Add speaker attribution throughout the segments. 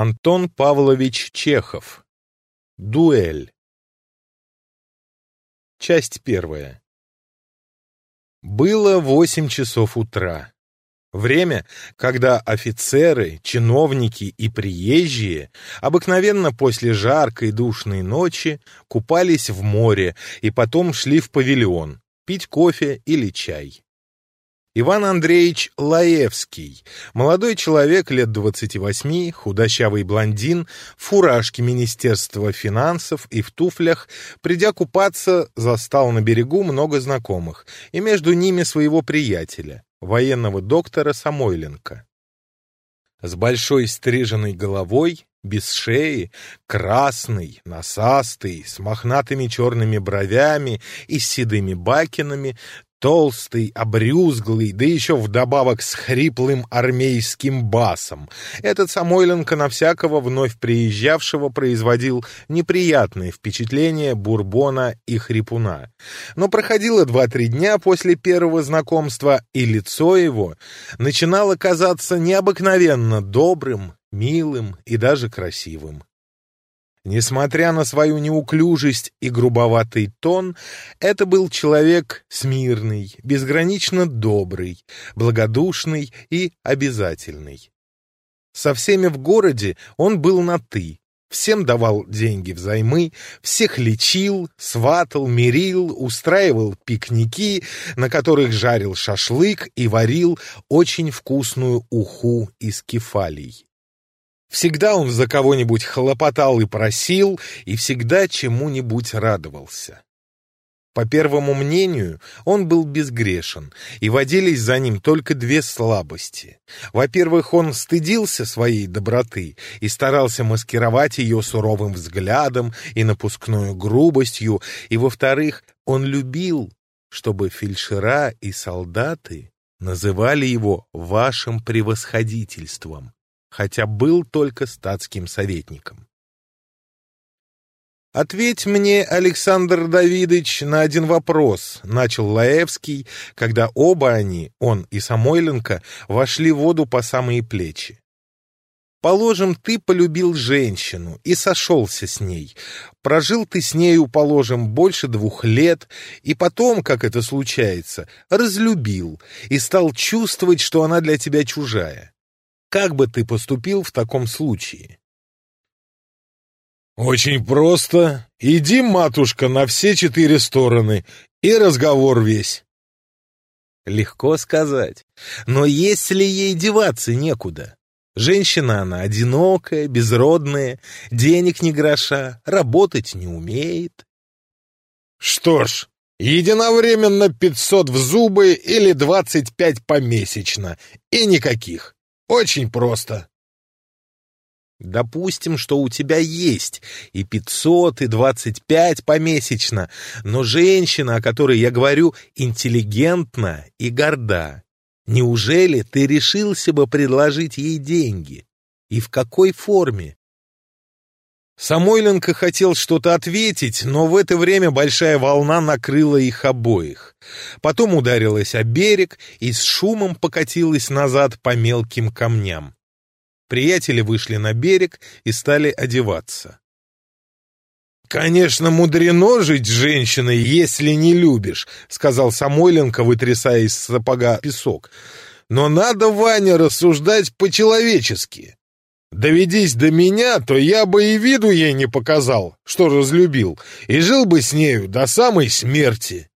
Speaker 1: Антон Павлович Чехов. Дуэль. Часть первая. Было восемь часов утра. Время, когда офицеры, чиновники и приезжие обыкновенно после жаркой душной ночи купались в море и потом шли в павильон пить кофе или чай. Иван Андреевич Лаевский, молодой человек лет 28, худощавый блондин, в фуражке Министерства финансов и в туфлях, придя купаться, застал на берегу много знакомых, и между ними своего приятеля, военного доктора Самойленко. С большой стриженной головой, без шеи, красный, носастый, с мохнатыми черными бровями и седыми бакинами, Толстый, обрюзглый, да еще вдобавок с хриплым армейским басом. Этот Самойленко на всякого вновь приезжавшего производил неприятное впечатление бурбона и хрипуна. Но проходило два-три дня после первого знакомства, и лицо его начинало казаться необыкновенно добрым, милым и даже красивым. Несмотря на свою неуклюжесть и грубоватый тон, это был человек смирный, безгранично добрый, благодушный и обязательный. Со всеми в городе он был на «ты», всем давал деньги взаймы, всех лечил, сватал, мирил, устраивал пикники, на которых жарил шашлык и варил очень вкусную уху из кефалий. Всегда он за кого-нибудь хлопотал и просил, и всегда чему-нибудь радовался. По первому мнению, он был безгрешен, и водились за ним только две слабости. Во-первых, он стыдился своей доброты и старался маскировать ее суровым взглядом и напускной грубостью, и, во-вторых, он любил, чтобы фельдшера и солдаты называли его вашим превосходительством хотя был только статским советником. «Ответь мне, Александр Давидович, на один вопрос», — начал Лаевский, когда оба они, он и Самойленко, вошли в воду по самые плечи. «Положим, ты полюбил женщину и сошелся с ней. Прожил ты с нею, положим, больше двух лет, и потом, как это случается, разлюбил и стал чувствовать, что она для тебя чужая как бы ты поступил в таком случае?
Speaker 2: Очень просто. Иди, матушка, на все четыре стороны, и разговор весь.
Speaker 1: Легко сказать. Но если ей деваться некуда? Женщина она одинокая, безродная, денег не гроша, работать не умеет.
Speaker 2: Что ж, единовременно пятьсот в зубы или двадцать пять помесячно, и никаких. Очень просто.
Speaker 1: Допустим, что у тебя есть и 500, и 25 помесячно, но женщина, о которой я говорю, интеллигентна и горда. Неужели ты решился бы предложить ей деньги? И в какой форме? Самойленко хотел что-то ответить, но в это время большая волна накрыла их обоих. Потом ударилась о берег и с шумом покатилась назад по мелким камням. Приятели вышли на берег и стали одеваться.
Speaker 2: «Конечно, мудрено жить с женщиной, если не любишь», — сказал Самойленко, вытрясая из сапога песок. «Но надо, Ваня, рассуждать по-человечески». Доведись до меня, то я бы и виду ей не показал, что разлюбил, и жил бы с нею до самой смерти.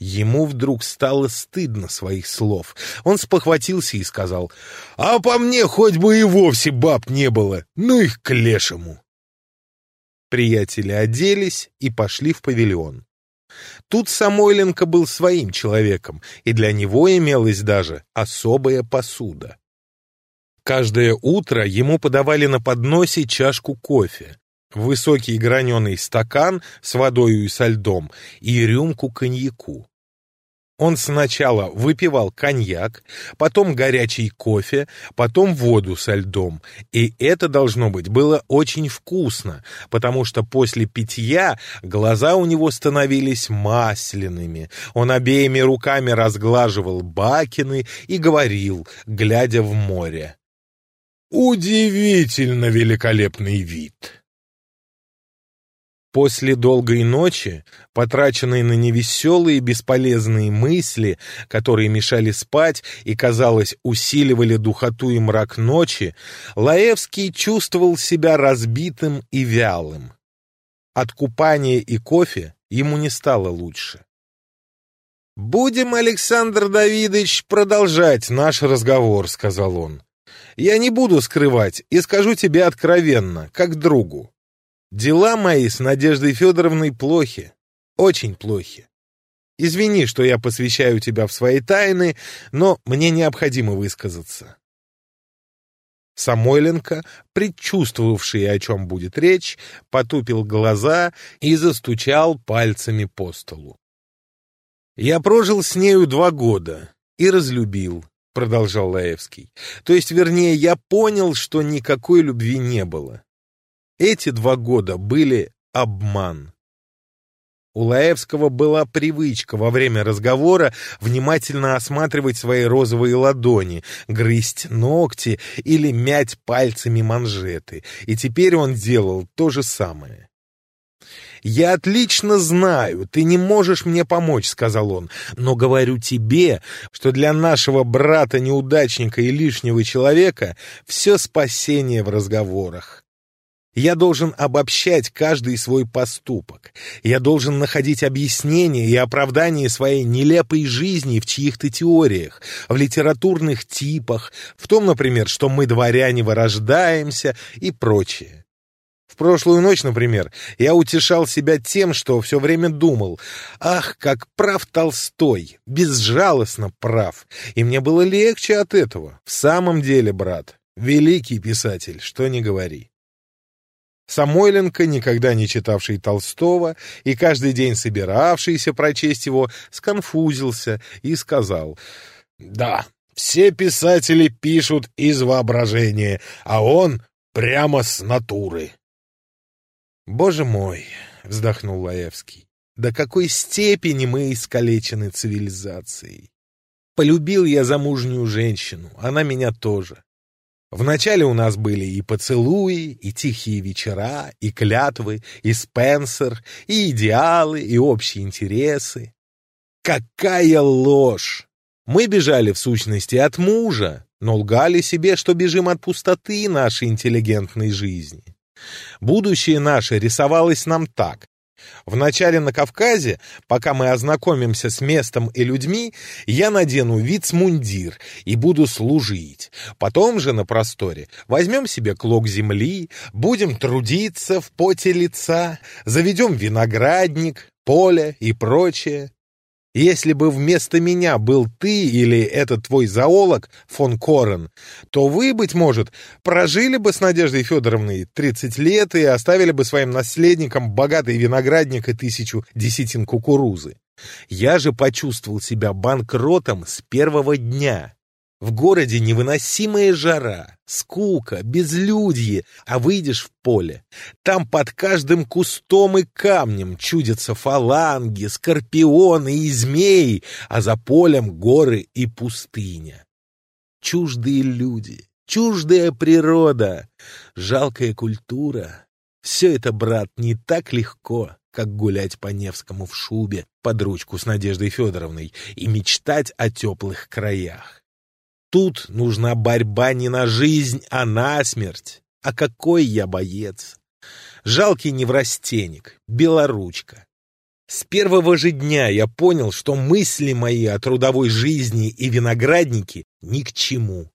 Speaker 1: Ему вдруг стало стыдно своих слов. Он спохватился и сказал, «А по мне хоть бы и вовсе баб не было, ну их к лешему!» Приятели оделись и пошли в павильон. Тут Самойленко был своим человеком, и для него имелась даже особая посуда. Каждое утро ему подавали на подносе чашку кофе, высокий граненый стакан с водою и со льдом и рюмку коньяку. Он сначала выпивал коньяк, потом горячий кофе, потом воду со льдом. И это, должно быть, было очень вкусно, потому что после питья глаза у него становились масляными. Он обеими руками разглаживал бакины и говорил, глядя в море
Speaker 2: удивительно великолепный вид.
Speaker 1: После долгой ночи, потраченной на невеселые бесполезные мысли, которые мешали спать и, казалось, усиливали духоту и мрак ночи, Лаевский чувствовал себя разбитым и вялым. От купания и кофе ему не стало лучше. «Будем, Александр Давидович, продолжать наш разговор», — сказал он. Я не буду скрывать и скажу тебе откровенно, как другу. Дела мои с Надеждой Федоровной плохи, очень плохи. Извини, что я посвящаю тебя в свои тайны, но мне необходимо высказаться. Самойленко, предчувствовавший, о чем будет речь, потупил глаза и застучал пальцами по столу. Я прожил с нею два года и разлюбил продолжал Лаевский. То есть, вернее, я понял, что никакой любви не было. Эти два года были обман. У Лаевского была привычка во время разговора внимательно осматривать свои розовые ладони, грызть ногти или мять пальцами манжеты, и теперь он делал то же самое. «Я отлично знаю, ты не можешь мне помочь», — сказал он, «но говорю тебе, что для нашего брата-неудачника и лишнего человека все спасение в разговорах. Я должен обобщать каждый свой поступок. Я должен находить объяснение и оправдание своей нелепой жизни в чьих-то теориях, в литературных типах, в том, например, что мы, дворяне, вырождаемся и прочее. В прошлую ночь, например, я утешал себя тем, что все время думал, ах, как прав Толстой, безжалостно прав, и мне было легче от этого. В самом деле, брат, великий писатель, что не говори. Самойленко, никогда не читавший Толстого и каждый день собиравшийся прочесть его, сконфузился и сказал «Да, все писатели пишут из воображения, а он прямо с натуры». «Боже мой!» — вздохнул Лаевский. «До какой степени мы искалечены цивилизацией! Полюбил я замужнюю женщину, она меня тоже. Вначале у нас были и поцелуи, и тихие вечера, и клятвы, и Спенсер, и идеалы, и общие интересы. Какая ложь! Мы бежали в сущности от мужа, но лгали себе, что бежим от пустоты нашей интеллигентной жизни. Будущее наше рисовалось нам так. Вначале на Кавказе, пока мы ознакомимся с местом и людьми, я надену вицмундир и буду служить. Потом же на просторе возьмем себе клок земли, будем трудиться в поте лица, заведем виноградник, поле и прочее. Если бы вместо меня был ты или этот твой зоолог фон Корен, то вы, быть может, прожили бы с Надеждой Федоровной 30 лет и оставили бы своим наследникам богатый виноградник и тысячу десятин кукурузы. Я же почувствовал себя банкротом с первого дня. В городе невыносимая жара, скука, безлюдье, а выйдешь в поле. Там под каждым кустом и камнем чудятся фаланги, скорпионы и змеи, а за полем горы и пустыня. Чуждые люди, чуждая природа, жалкая культура. Все это, брат, не так легко, как гулять по Невскому в шубе под ручку с Надеждой Федоровной и мечтать о теплых краях. Тут нужна борьба не на жизнь, а на смерть. А какой я боец! Жалкий неврастенник, белоручка. С первого же дня я понял, что мысли мои о трудовой жизни и винограднике ни к чему.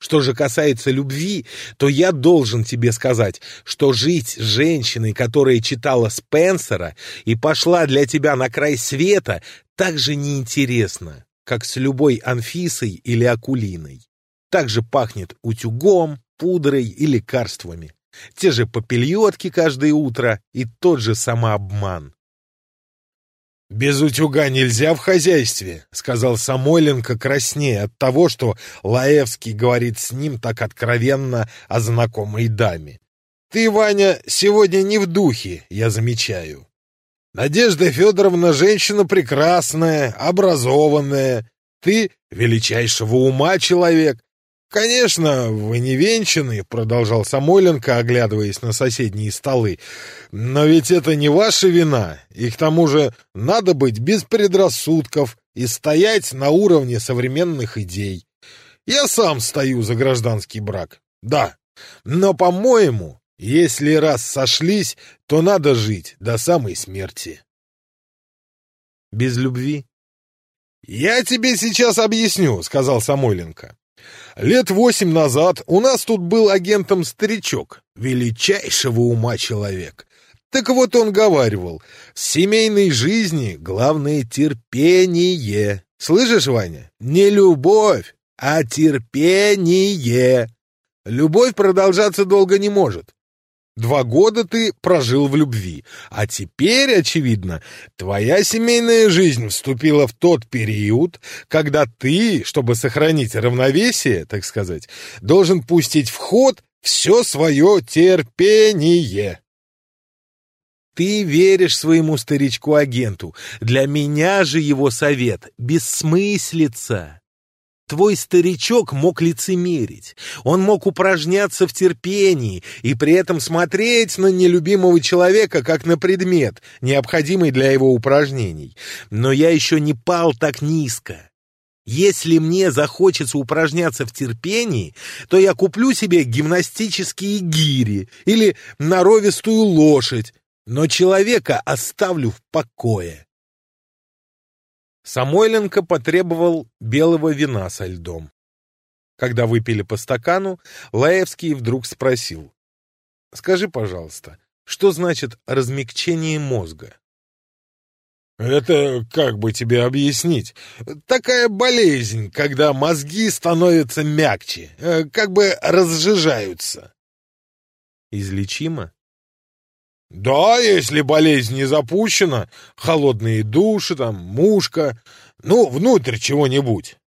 Speaker 1: Что же касается любви, то я должен тебе сказать, что жить с женщиной, которая читала Спенсера и пошла для тебя на край света, так же неинтересно, как с любой Анфисой или Акулиной. Также пахнет утюгом, пудрой и лекарствами. Те же попельотки каждое утро и тот же самообман.
Speaker 2: «Без утюга нельзя в хозяйстве», — сказал Самойленко краснее от того, что Лаевский говорит с ним так откровенно о знакомой даме. «Ты, Ваня, сегодня не в духе, я замечаю». Надежда Федоровна женщина прекрасная, образованная. Ты величайшего ума человек. «Конечно, вы не венчаны», — продолжал Самойленко, оглядываясь на соседние столы. «Но ведь это не ваша вина, и к тому же надо быть без предрассудков и стоять на уровне современных идей. Я сам стою за гражданский брак, да, но, по-моему, если раз сошлись, то надо жить до самой смерти.
Speaker 1: Без любви?
Speaker 2: «Я тебе сейчас объясню», — сказал Самойленко. «Лет восемь назад у нас тут был агентом старичок, величайшего ума человек. Так вот он говаривал, в семейной жизни главное терпение. Слышишь, Ваня? Не любовь, а терпение. Любовь продолжаться долго не может. Два года ты прожил в любви, а теперь, очевидно, твоя семейная жизнь вступила в тот период, когда ты, чтобы сохранить равновесие, так сказать, должен пустить в ход все свое терпение.
Speaker 1: Ты веришь Твой старичок мог лицемерить. Он мог упражняться в терпении и при этом смотреть на нелюбимого человека как на предмет, необходимый для его упражнений. Но я еще не пал так низко. Если мне захочется упражняться в терпении, то я куплю себе гимнастические гири или наровистую лошадь, но человека оставлю в покое. Самойленко потребовал белого вина со льдом. Когда выпили по стакану, Лаевский вдруг спросил. «Скажи, пожалуйста, что значит размягчение мозга?»
Speaker 2: «Это как бы тебе объяснить? Такая болезнь, когда мозги становятся мягче, э, как бы разжижаются».
Speaker 1: «Излечимо?»
Speaker 2: Да, если болезнь не запущена, холодные души, там, мушка, ну, внутрь чего-нибудь.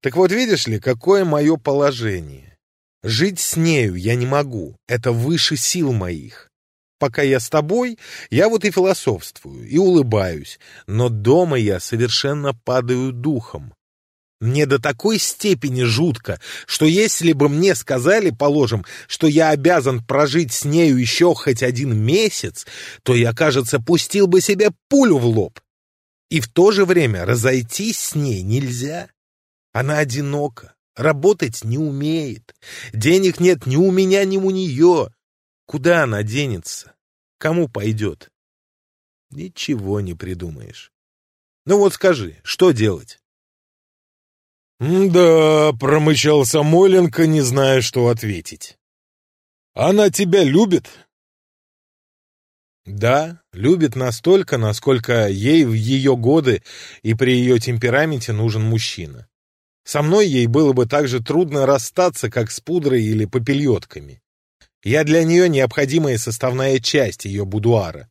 Speaker 1: Так вот, видишь ли, какое мое положение. Жить с нею я не могу, это выше сил моих. Пока я с тобой, я вот и философствую, Мне до такой степени жутко, что если бы мне сказали, положим, что я обязан прожить с нею еще хоть один месяц, то я, кажется, пустил бы себе пулю в лоб. И в то же время разойтись с ней нельзя. Она одинока, работать не умеет, денег нет ни у меня, ни у нее. Куда она денется? Кому пойдет? Ничего не придумаешь. Ну вот скажи, что делать?
Speaker 2: «Да», — промычал Самойленко, не зная, что ответить. «Она тебя любит?»
Speaker 1: «Да, любит настолько, насколько ей в ее годы и при ее темпераменте нужен мужчина. Со мной ей было бы так же трудно расстаться, как с пудрой или попельотками. Я для нее необходимая составная часть ее будуара».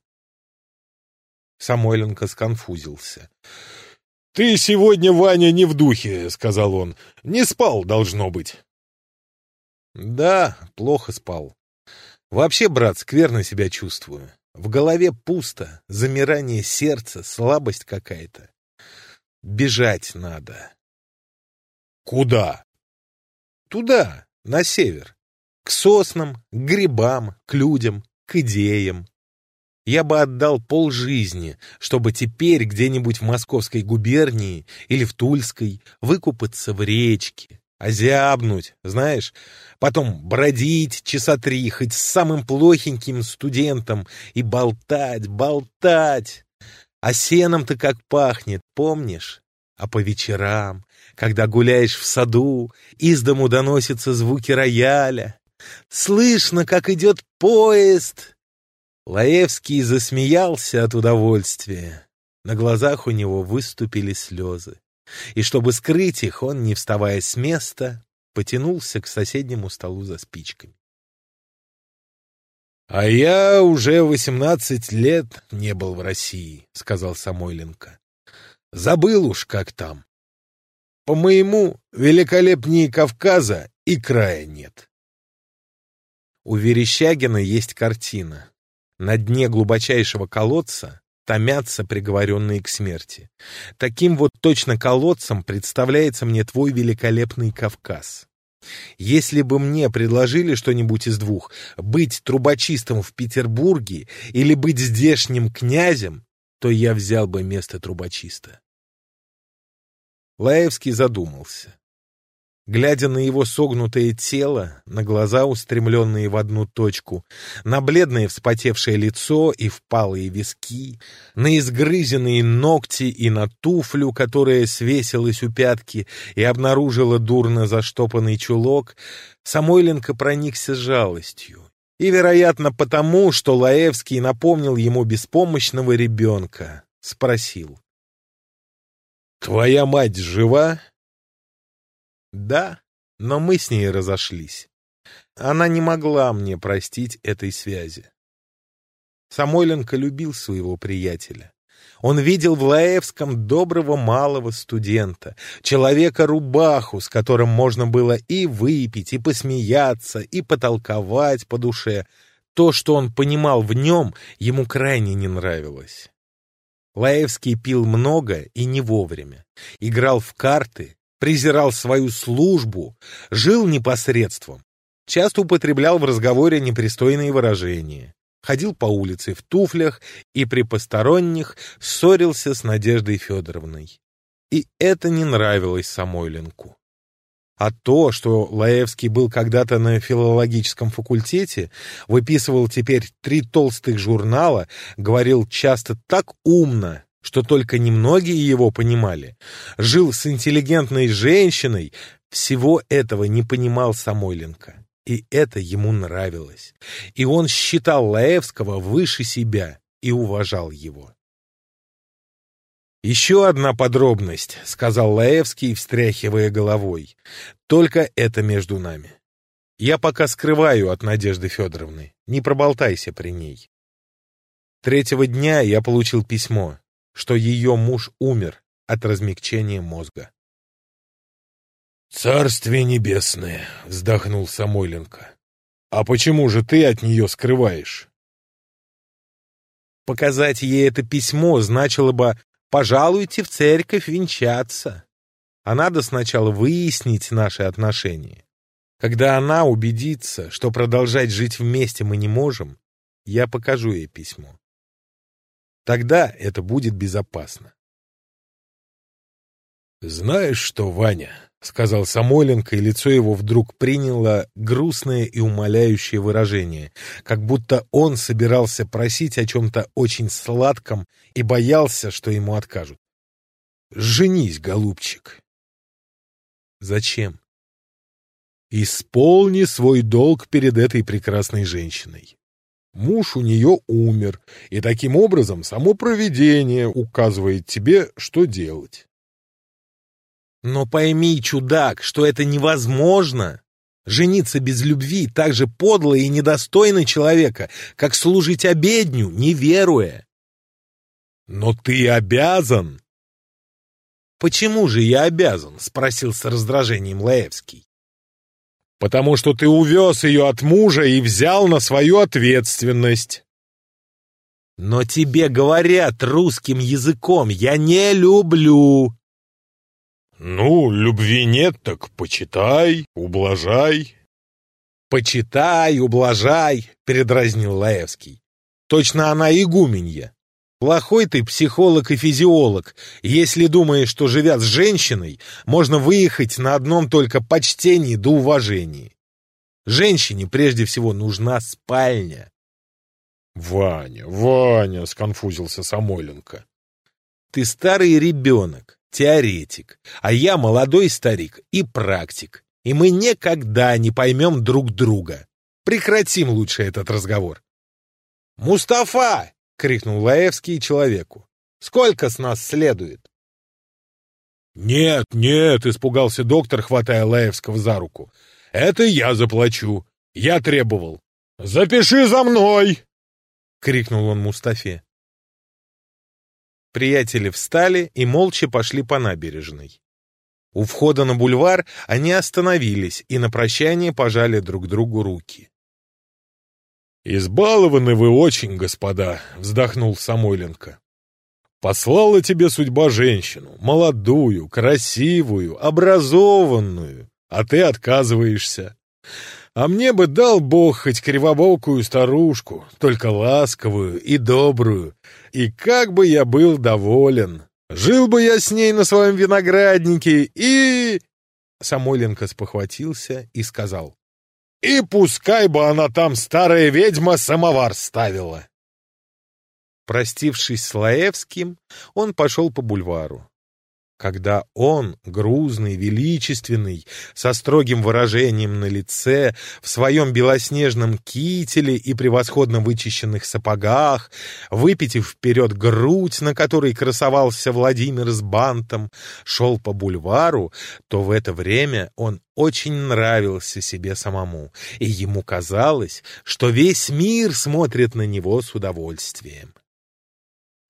Speaker 1: Самойленко сконфузился.
Speaker 2: «Ты сегодня, Ваня, не в духе», — сказал он. «Не спал, должно быть».
Speaker 1: «Да, плохо спал. Вообще, брат, скверно себя чувствую. В голове пусто, замирание сердца, слабость какая-то. Бежать надо».
Speaker 2: «Куда?»
Speaker 1: «Туда, на север. К соснам, к грибам, к людям, к идеям» я бы отдал пол жизни, чтобы теперь где-нибудь в московской губернии или в Тульской выкупаться в речке, озябнуть, знаешь, потом бродить часа три хоть с самым плохеньким студентом и болтать, болтать. А сеном-то как пахнет, помнишь? А по вечерам, когда гуляешь в саду, из дому доносятся звуки рояля. Слышно, как идет поезд. Лаевский засмеялся от удовольствия. На глазах у него выступили слезы. И чтобы скрыть их, он, не вставая с места, потянулся к соседнему столу за спичками.
Speaker 2: — А я уже восемнадцать лет не был в России, — сказал Самойленко. — Забыл уж, как там. По моему, великолепнее Кавказа и края нет.
Speaker 1: У Верещагина есть картина На дне глубочайшего колодца томятся приговоренные к смерти. Таким вот точно колодцем представляется мне твой великолепный Кавказ. Если бы мне предложили что-нибудь из двух, быть трубочистом в Петербурге или быть здешним князем, то я взял бы место трубочиста. Лаевский задумался. Глядя на его согнутое тело, на глаза, устремленные в одну точку, на бледное вспотевшее лицо и впалые виски, на изгрызенные ногти и на туфлю, которая свесилась у пятки и обнаружила дурно заштопанный чулок, Самойленко проникся жалостью. И, вероятно, потому, что Лаевский напомнил ему беспомощного ребенка, спросил. «Твоя мать жива?» Да, но мы с ней разошлись. Она не могла мне простить этой связи. Самойленко любил своего приятеля. Он видел в Лаевском доброго малого студента, человека-рубаху, с которым можно было и выпить, и посмеяться, и потолковать по душе. То, что он понимал в нем, ему крайне не нравилось. Лаевский пил много и не вовремя, играл в карты, Презирал свою службу, жил непосредством. Часто употреблял в разговоре непристойные выражения. Ходил по улице в туфлях и при посторонних ссорился с Надеждой Федоровной. И это не нравилось Самойленку. А то, что Лаевский был когда-то на филологическом факультете, выписывал теперь три толстых журнала, говорил часто так умно, что только немногие его понимали, жил с интеллигентной женщиной, всего этого не понимал Самойленко. И это ему нравилось. И он считал Лаевского выше себя и уважал его. «Еще одна подробность», — сказал Лаевский, встряхивая головой. «Только это между нами. Я пока скрываю от Надежды Федоровны. Не проболтайся при ней». Третьего дня я получил письмо что ее муж умер от размягчения мозга.
Speaker 2: «Царствие небесное!» — вздохнул Самойленко. «А почему же ты от нее скрываешь?»
Speaker 1: Показать ей это письмо значило бы «пожалуйте в церковь венчаться». А надо сначала выяснить наши отношения. Когда она убедится, что продолжать жить вместе мы не можем, я покажу ей письмо. Тогда это будет безопасно.
Speaker 2: «Знаешь что, Ваня?» — сказал Самойленко, и лицо его вдруг приняло грустное и умоляющее выражение, как будто он собирался просить о чем-то очень сладком и боялся, что ему откажут. «Женись, голубчик!»
Speaker 1: «Зачем?»
Speaker 2: «Исполни свой долг перед этой прекрасной женщиной. Муж у нее умер, и таким образом само провидение указывает тебе, что делать.
Speaker 1: Но пойми, чудак, что это невозможно. Жениться без любви так же подло и недостойно человека, как служить обедню, не веруя.
Speaker 2: Но ты обязан.
Speaker 1: Почему же я обязан? Спросил с раздражением Лаевский
Speaker 2: потому что ты увез ее от мужа и взял на свою ответственность.
Speaker 1: Но тебе говорят русским языком, я не люблю.
Speaker 2: Ну, любви нет, так почитай, ублажай.
Speaker 1: Почитай, ублажай, передразнил Лаевский. Точно она игуменья. Плохой ты психолог и физиолог, если думаешь, что, живя с женщиной, можно выехать на одном только почтении до да уважении. Женщине прежде всего нужна спальня.
Speaker 2: «Ваня, Ваня!» — сконфузился Самойленко.
Speaker 1: «Ты старый ребенок, теоретик, а я молодой старик и практик, и мы никогда не поймем друг друга. Прекратим лучше этот разговор». «Мустафа!» крикнул Лаевский человеку. «Сколько с нас следует?»
Speaker 2: «Нет, нет!» — испугался доктор, хватая Лаевского за руку. «Это я заплачу. Я требовал. Запиши за мной!» — крикнул он Мустафе.
Speaker 1: Приятели встали и молча пошли по набережной. У входа на бульвар они остановились и на прощание пожали друг другу руки.
Speaker 2: Избалованы вы очень, господа», — вздохнул Самойленко. «Послала тебе судьба женщину, молодую, красивую, образованную, а ты отказываешься. А мне бы дал Бог хоть кривобокую старушку, только ласковую и добрую, и как бы я был доволен. Жил бы я с ней на своем винограднике и...» Самойленко спохватился и сказал и пускай бы она там, старая ведьма, самовар ставила.
Speaker 1: Простившись с Лаевским, он пошел по бульвару когда он, грузный, величественный, со строгим выражением на лице, в своем белоснежном кителе и превосходно вычищенных сапогах, выпитив вперед грудь, на которой красовался Владимир с бантом, шел по бульвару, то в это время он очень нравился себе самому, и ему казалось, что весь мир смотрит на него с удовольствием.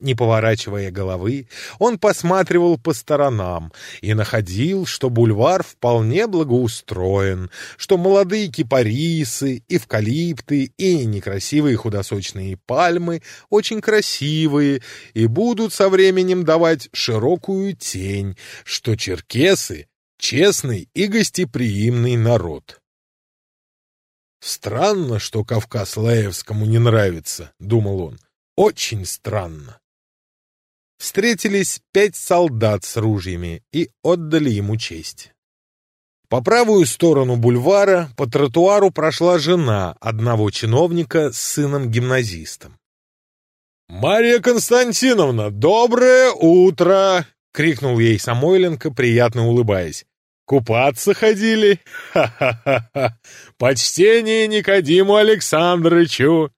Speaker 1: Не поворачивая головы, он посматривал по сторонам и находил, что бульвар вполне благоустроен, что молодые кипарисы, эвкалипты и некрасивые худосочные пальмы очень красивые и будут со временем давать широкую тень, что черкесы — честный и гостеприимный народ. «Странно, что Кавказ Лаевскому не нравится», — думал он, — «очень странно» встретились пять солдат с ружьями и отдали ему честь. По правую сторону бульвара по тротуару прошла жена одного чиновника с сыном-гимназистом.
Speaker 2: «Мария Константиновна, доброе утро!» — крикнул ей Самойленко, приятно улыбаясь. «Купаться ходили? Ха-ха-ха! Почтение Никодиму Александровичу!»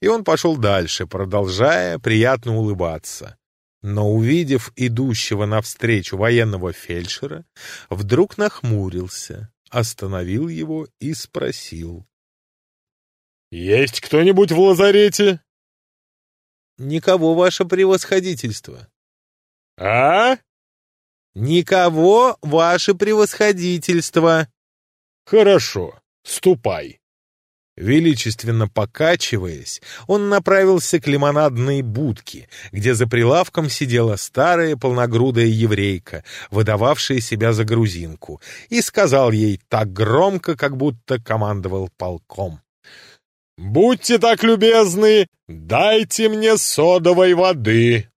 Speaker 1: И он пошел дальше, продолжая приятно улыбаться. но, увидев идущего навстречу военного фельдшера, вдруг нахмурился, остановил его и спросил. —
Speaker 2: Есть кто-нибудь в лазарете? —
Speaker 1: Никого, ваше превосходительство. —
Speaker 2: А? —
Speaker 1: Никого, ваше превосходительство. —
Speaker 2: Хорошо, ступай.
Speaker 1: Величественно покачиваясь, он направился к лимонадной будке, где за прилавком сидела старая полногрудая еврейка, выдававшая себя за грузинку, и сказал ей так громко, как будто командовал полком.
Speaker 2: «Будьте так любезны, дайте мне содовой воды!»